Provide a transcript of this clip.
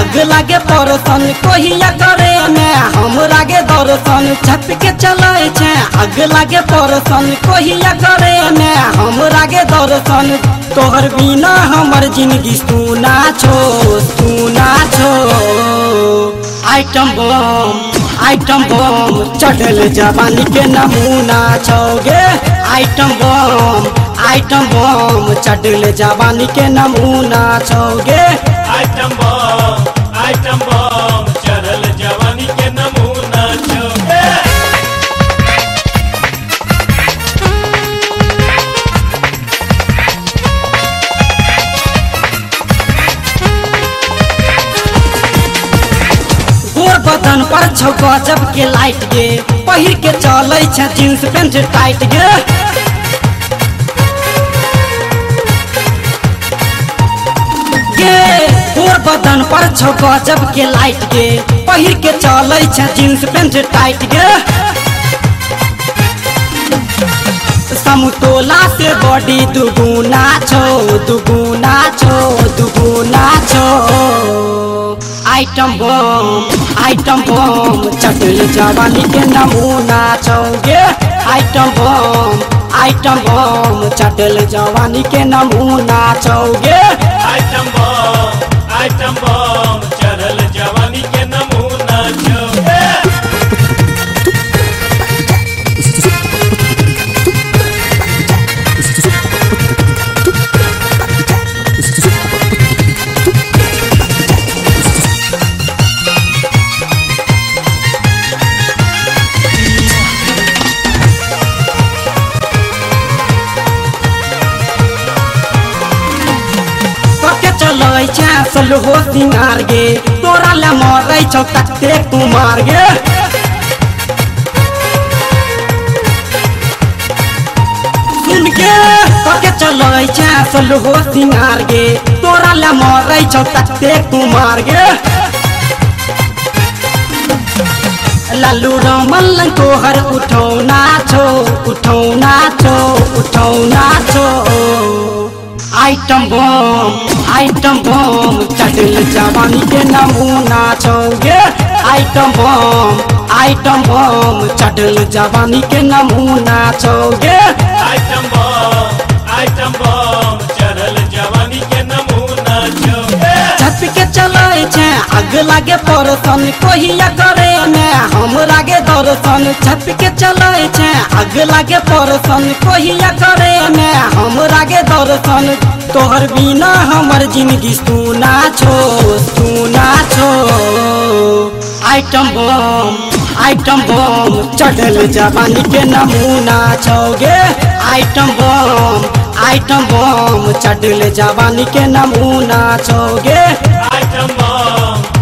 आग लागे परसन कोहिया करे में हम के दर्शन छप के चले छे। आग लागे परसन कोहिया करे में हम के दर्शन तोहर बिना हमर ज़िंदगी सुना छो सुना छो। आइटम बम आइटम बम, चढ़ल जवानी के नमूना छौगे आइटम बम आइटम बम, चढ़ल जवानी के नमूना छौगे आइटम बम। आइटम बम चढ़ल जवानी के नमूना छौगे बदन पर छौ गजब के लाइट गे, पहिर के चलै छै जींस पेंट, टाइट गे। बदन पर छौ गजब के लाइट गे पहिर के चलै छै जींस पेंट टाइट गे समतोला से बॉडी दुगुना छो दुगुना छो दुगुना छो। आइटम बम आइटम बम चटल जवानी के नमूना छौगे आइटम बम आइटम बम चटल जवानी के नमूना छौगे छै सलहो सिंगार गे? तोरा ले मरै छौ कते कुमार गे। चलै छै सलहो सिंगार गे। तोरा ले मरै छौ कते कुमार गे। लालू रमन तोहर उठौना छो उठौना छो उठौना छो। आइटम बम आइटम बम चढ़ल जवानी के नमूना छौगे आइटम बम आइटम बम चढ़ल जवानी के नमूना छौगे आइटम बम आइटम बम चढ़ल जवानी के नमूना छौगे छत के चले छे आग लागे परसन कोहिया करे में। हमरा के दर्शन छत के चले छे। आग लागे परसन, कोहिया करे में हमरा के दर्शन। तोहर बिना हमर ज़िंदगी सुना छो सुना छो। Item bomb item bomb. चढ़ल जवानी के नमूना छौगे। Item bomb item bomb. चढ़ल जवानी के नमूना छौगे। Item bomb.